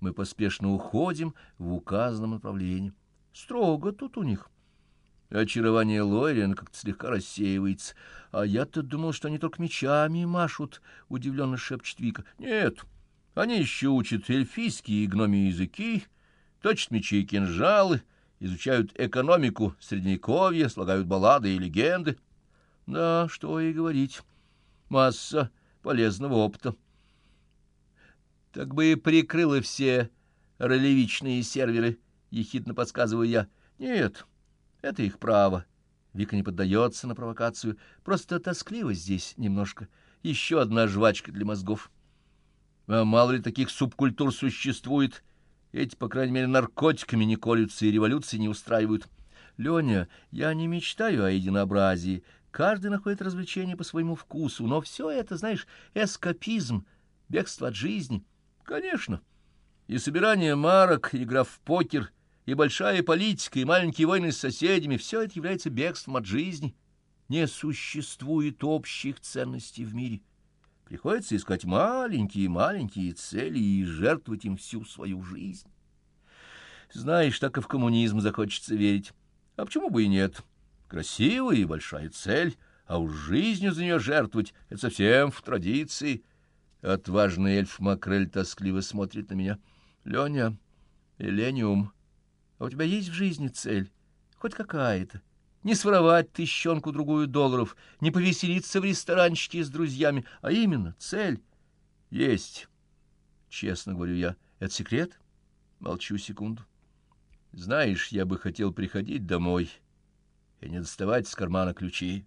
Мы поспешно уходим в указанном направлении. Строго тут у них. Очарование Лойрена как-то слегка рассеивается. А я-то думал, что они только мечами машут, — удивленно шепчет Вика. Нет, они еще учат эльфийские и гномии языки, точат мечи и кинжалы, изучают экономику средневековья, слагают баллады и легенды. Да, что и говорить. Масса полезного опыта. Так бы и прикрыла все ролевичные серверы, — ехидно подсказываю я. Нет, это их право. Вика не поддается на провокацию. Просто тоскливо здесь немножко. Еще одна жвачка для мозгов. А мало ли таких субкультур существует. Эти, по крайней мере, наркотиками не колются и революции не устраивают. Леня, я не мечтаю о единообразии. Каждый находит развлечение по своему вкусу, но все это, знаешь, эскапизм, бегство от жизни. Конечно. И собирание марок, игра в покер, и большая политика, и маленькие войны с соседями — все это является бегством от жизни. Не существует общих ценностей в мире. Приходится искать маленькие-маленькие цели и жертвовать им всю свою жизнь. Знаешь, так и в коммунизм захочется верить. А почему бы и нет? Красивая и большая цель, а уж жизнью за нее жертвовать — это совсем в традиции. Отважный эльф Макрель тоскливо смотрит на меня. — Леня, Элениум, а у тебя есть в жизни цель? Хоть какая-то? Не своровать тыщенку-другую долларов, не повеселиться в ресторанчике с друзьями, а именно цель есть. Честно говорю я. Это секрет? Молчу секунду. Знаешь, я бы хотел приходить домой и не доставать с кармана ключи.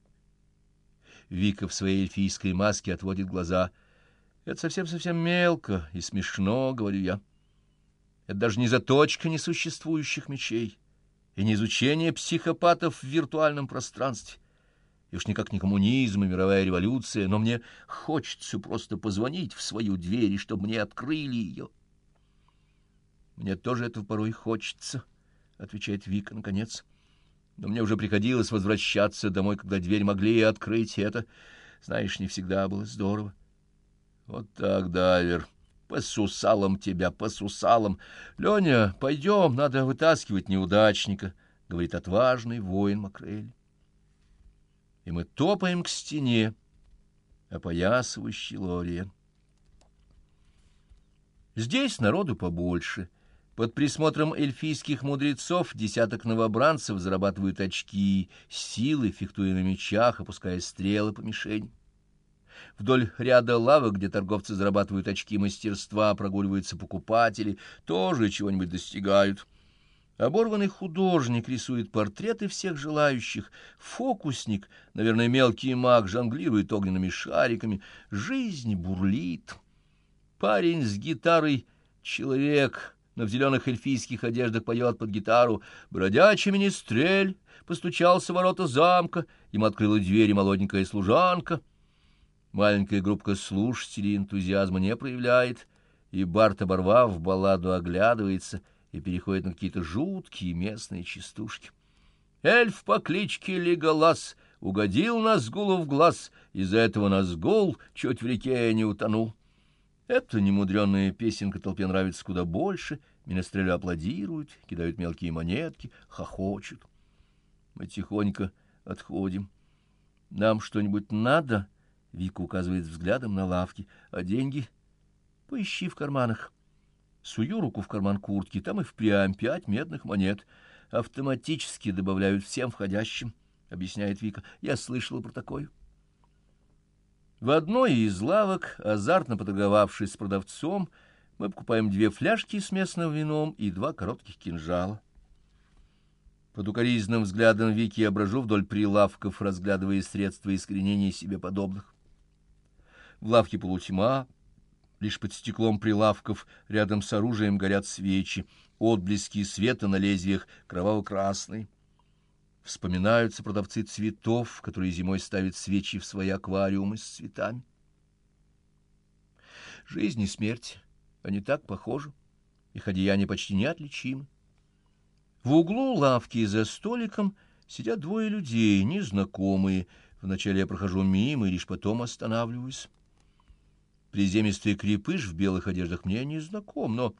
Вика в своей эльфийской маске отводит глаза. Это совсем-совсем мелко и смешно, говорю я. Это даже не заточка несуществующих мечей и не изучение психопатов в виртуальном пространстве. И уж никак не коммунизм и мировая революция, но мне хочется просто позвонить в свою дверь, чтобы мне открыли ее. Мне тоже этого порой хочется, — отвечает Вика наконец. Но мне уже приходилось возвращаться домой, когда дверь могли открыть, и это, знаешь, не всегда было здорово. Вот так, Дайвер. По сусалам тебя, по сусалам. Леня, пойдем, надо вытаскивать неудачника, — говорит отважный воин Макрель. И мы топаем к стене, опоясывающей Лориен. Здесь народу побольше. Под присмотром эльфийских мудрецов десяток новобранцев зарабатывают очки, силы, фехтуя на мечах, опуская стрелы по мишени. Вдоль ряда лавок, где торговцы зарабатывают очки мастерства, прогуливаются покупатели, тоже чего-нибудь достигают. Оборванный художник рисует портреты всех желающих, фокусник, наверное, мелкий маг, жонглирует огненными шариками. Жизнь бурлит. Парень с гитарой — человек, но в зеленых эльфийских одеждах поет под гитару. Бродячий министрель постучался в ворота замка, ему открыла дверь молоденькая служанка — Маленькая группа слушателей энтузиазма не проявляет, и Барт, оборвав балладу, оглядывается и переходит на какие-то жуткие местные частушки. Эльф по кличке Леголас угодил Назгулу в глаз, из-за этого Назгул чуть в реке не утонул. Эта немудренная песенка толпе нравится куда больше, Менестрелю аплодируют, кидают мелкие монетки, хохочут. Мы тихонько отходим. Нам что-нибудь надо? Вика указывает взглядом на лавки. А деньги? Поищи в карманах. Сую руку в карман куртки, там и впрямь пять медных монет. Автоматически добавляют всем входящим, объясняет Вика. Я слышала про такое. В одной из лавок, азартно поторговавшись с продавцом, мы покупаем две фляжки с местным вином и два коротких кинжала. Под укоризненным взглядом Вики я брожу вдоль прилавков, разглядывая средства искоренения себе подобных. В лавке полутьма, лишь под стеклом прилавков рядом с оружием горят свечи, отблески света на лезвиях кроваво-красный. Вспоминаются продавцы цветов, которые зимой ставят свечи в свои аквариумы с цветами. Жизнь и смерть, они так похожи, их одеяния почти неотличимы. В углу лавки за столиком сидят двое людей, незнакомые. Вначале я прохожу мимо и лишь потом останавливаюсь. Приземистый крепыш в белых одеждах мне не знаком, но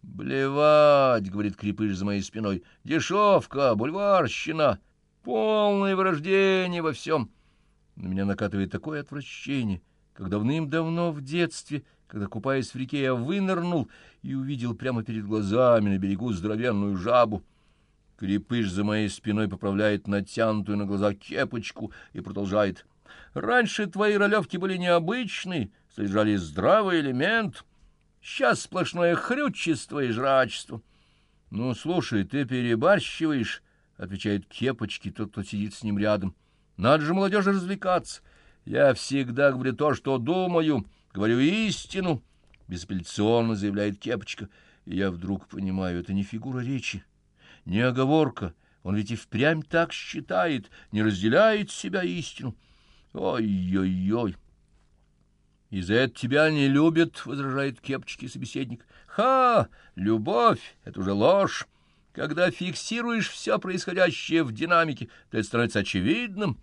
«Блевать!» — говорит крепыш за моей спиной. «Дешевка, бульварщина, полное врождение во всем!» На меня накатывает такое отвращение, как давным-давно в детстве, когда, купаясь в реке, я вынырнул и увидел прямо перед глазами на берегу здоровенную жабу. Крепыш за моей спиной поправляет натянутую на глаза кепочку и продолжает. «Раньше твои ролевки были необычны, содержали здравый элемент». Сейчас сплошное хрючество и жрачество. — Ну, слушай, ты перебарщиваешь, — отвечает Кепочки, тот, кто сидит с ним рядом. — Надо же молодежи развлекаться. Я всегда говорю то, что думаю, говорю истину, — безапелляционно заявляет Кепочка. И я вдруг понимаю, это не фигура речи, не оговорка. Он ведь и впрямь так считает, не разделяет себя истину. Ой-ой-ой! «И за это тебя не любят», — возражает кепчики собеседник. «Ха! Любовь — это уже ложь. Когда фиксируешь все происходящее в динамике, то это становится очевидным.